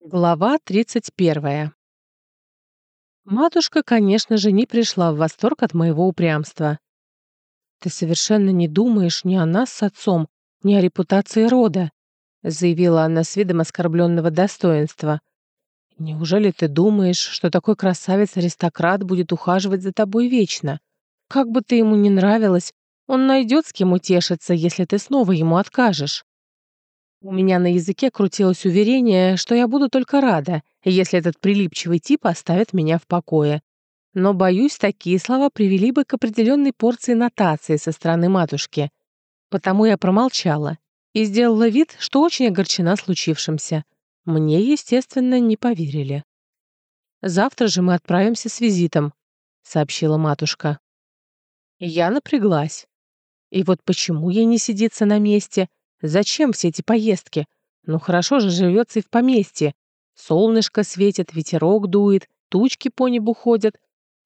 Глава 31. Матушка, конечно же, не пришла в восторг от моего упрямства. «Ты совершенно не думаешь ни о нас с отцом, ни о репутации рода», заявила она с видом оскорбленного достоинства. «Неужели ты думаешь, что такой красавец-аристократ будет ухаживать за тобой вечно? Как бы ты ему ни нравилась, он найдет с кем утешиться, если ты снова ему откажешь». У меня на языке крутилось уверение, что я буду только рада, если этот прилипчивый тип оставит меня в покое. Но, боюсь, такие слова привели бы к определенной порции нотации со стороны матушки. Потому я промолчала и сделала вид, что очень огорчена случившимся. Мне, естественно, не поверили. «Завтра же мы отправимся с визитом», — сообщила матушка. Я напряглась. И вот почему ей не сидится на месте — Зачем все эти поездки? Ну хорошо же живется и в поместье. Солнышко светит, ветерок дует, тучки по небу ходят.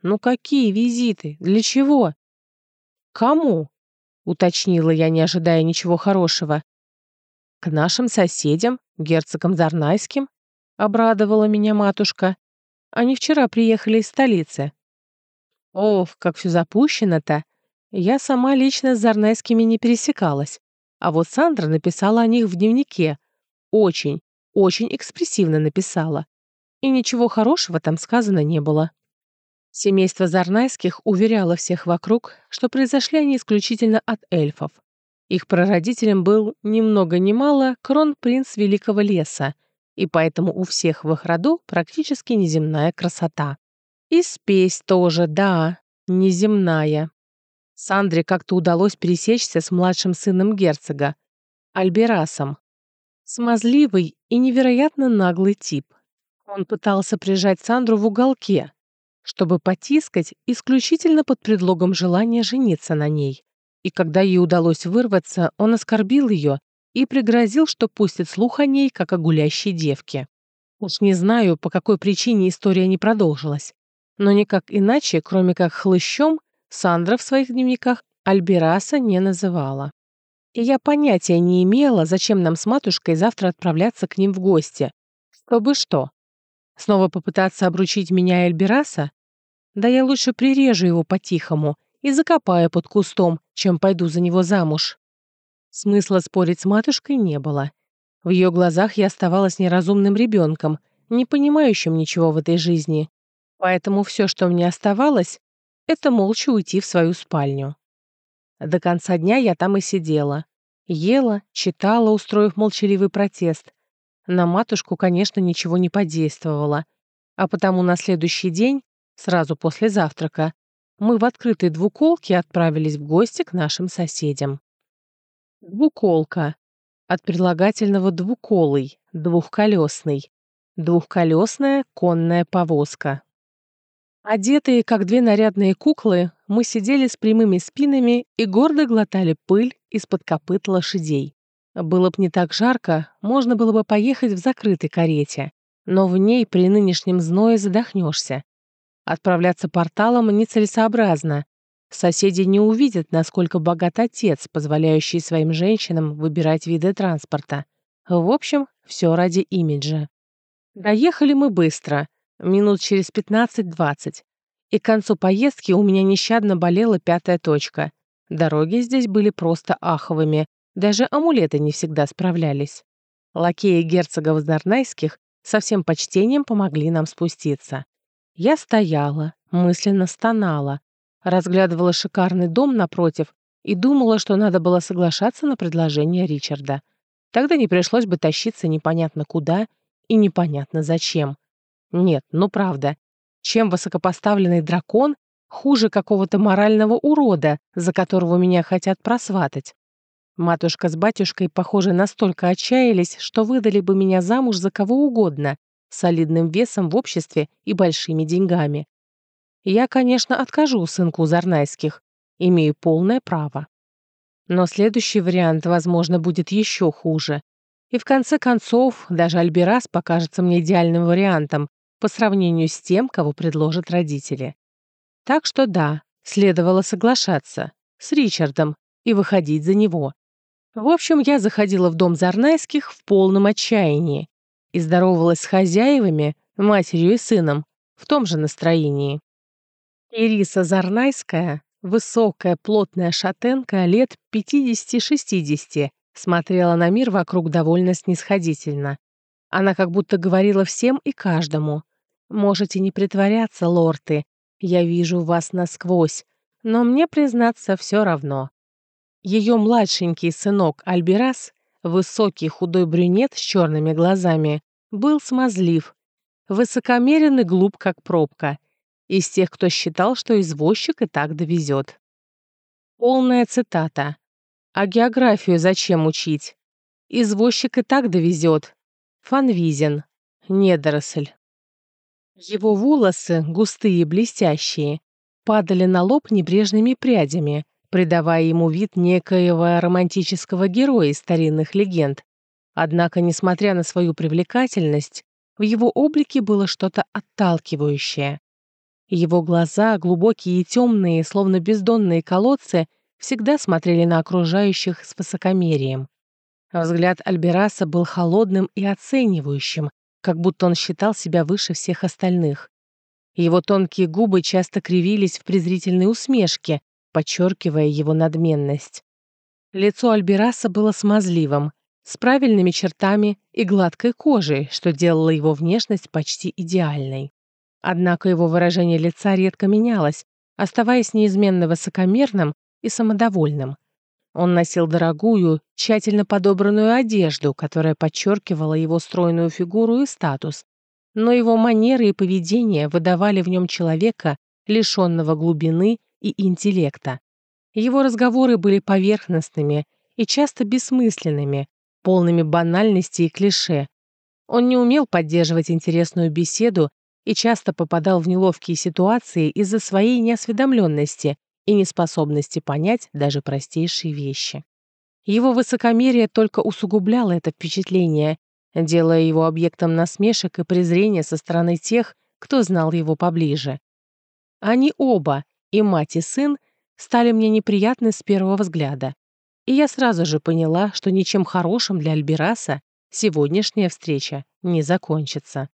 Ну какие визиты? Для чего? Кому? Уточнила я, не ожидая ничего хорошего. К нашим соседям, герцогам Зарнайским, обрадовала меня матушка. Они вчера приехали из столицы. Ох, как все запущено-то. Я сама лично с Зарнайскими не пересекалась. А вот Сандра написала о них в дневнике. Очень, очень экспрессивно написала. И ничего хорошего там сказано не было. Семейство Зарнайских уверяло всех вокруг, что произошли они исключительно от эльфов. Их прародителем был ни много ни мало кронпринц Великого Леса, и поэтому у всех в их роду практически неземная красота. И спесь тоже, да, неземная. Сандре как-то удалось пересечься с младшим сыном герцога, Альберасом. Смазливый и невероятно наглый тип. Он пытался прижать Сандру в уголке, чтобы потискать исключительно под предлогом желания жениться на ней. И когда ей удалось вырваться, он оскорбил ее и пригрозил, что пустит слух о ней, как о гулящей девке. Уж не знаю, по какой причине история не продолжилась. Но никак иначе, кроме как хлыщом, Сандра в своих дневниках Альбераса не называла. И я понятия не имела, зачем нам с матушкой завтра отправляться к ним в гости. Чтобы что? Снова попытаться обручить меня и Альбераса? Да я лучше прирежу его по-тихому и закопаю под кустом, чем пойду за него замуж. Смысла спорить с матушкой не было. В ее глазах я оставалась неразумным ребенком, не понимающим ничего в этой жизни. Поэтому все, что мне оставалось, это молча уйти в свою спальню. До конца дня я там и сидела. Ела, читала, устроив молчаливый протест. На матушку, конечно, ничего не подействовало. А потому на следующий день, сразу после завтрака, мы в открытой двуколке отправились в гости к нашим соседям. Двуколка. От прилагательного «двуколый», «двухколесный». Двухколесная конная повозка. Одетые, как две нарядные куклы, мы сидели с прямыми спинами и гордо глотали пыль из-под копыт лошадей. Было бы не так жарко, можно было бы поехать в закрытой карете, но в ней при нынешнем зное задохнешься. Отправляться порталом нецелесообразно. Соседи не увидят, насколько богат отец, позволяющий своим женщинам выбирать виды транспорта. В общем, все ради имиджа. Доехали мы быстро — минут через 15-20. И к концу поездки у меня нещадно болела пятая точка. Дороги здесь были просто аховыми, даже амулеты не всегда справлялись. Лакеи герцогов Зарнайских со всем почтением помогли нам спуститься. Я стояла, мысленно стонала, разглядывала шикарный дом напротив и думала, что надо было соглашаться на предложение Ричарда. Тогда не пришлось бы тащиться непонятно куда и непонятно зачем. Нет, ну правда. Чем высокопоставленный дракон хуже какого-то морального урода, за которого меня хотят просватать? Матушка с батюшкой, похоже, настолько отчаялись, что выдали бы меня замуж за кого угодно, солидным весом в обществе и большими деньгами. Я, конечно, откажу сынку Зарнайских, имею полное право. Но следующий вариант, возможно, будет еще хуже. И в конце концов, даже Альберас покажется мне идеальным вариантом, по сравнению с тем, кого предложат родители. Так что да, следовало соглашаться с Ричардом и выходить за него. В общем, я заходила в дом Зарнайских в полном отчаянии. и здоровалась с хозяевами, матерью и сыном, в том же настроении. Ириса Зарнайская, высокая, плотная шатенка лет 50-60, смотрела на мир вокруг довольно снисходительно. Она как будто говорила всем и каждому. «Можете не притворяться, лорды, я вижу вас насквозь, но мне, признаться, все равно». Ее младшенький сынок Альберас, высокий худой брюнет с черными глазами, был смазлив, высокомерен и глуп, как пробка, из тех, кто считал, что извозчик и так довезет. Полная цитата. А географию зачем учить? Извозчик и так довезет. Фанвизин. Недоросль. Его волосы, густые и блестящие, падали на лоб небрежными прядями, придавая ему вид некоего романтического героя из старинных легенд. Однако, несмотря на свою привлекательность, в его облике было что-то отталкивающее. Его глаза, глубокие и темные, словно бездонные колодцы, всегда смотрели на окружающих с высокомерием. Взгляд Альбераса был холодным и оценивающим, как будто он считал себя выше всех остальных. Его тонкие губы часто кривились в презрительной усмешке, подчеркивая его надменность. Лицо Альбераса было смазливым, с правильными чертами и гладкой кожей, что делало его внешность почти идеальной. Однако его выражение лица редко менялось, оставаясь неизменно высокомерным и самодовольным. Он носил дорогую, тщательно подобранную одежду, которая подчеркивала его стройную фигуру и статус. Но его манеры и поведение выдавали в нем человека, лишенного глубины и интеллекта. Его разговоры были поверхностными и часто бессмысленными, полными банальности и клише. Он не умел поддерживать интересную беседу и часто попадал в неловкие ситуации из-за своей неосведомленности и неспособности понять даже простейшие вещи. Его высокомерие только усугубляло это впечатление, делая его объектом насмешек и презрения со стороны тех, кто знал его поближе. Они оба, и мать, и сын, стали мне неприятны с первого взгляда. И я сразу же поняла, что ничем хорошим для Альбераса сегодняшняя встреча не закончится.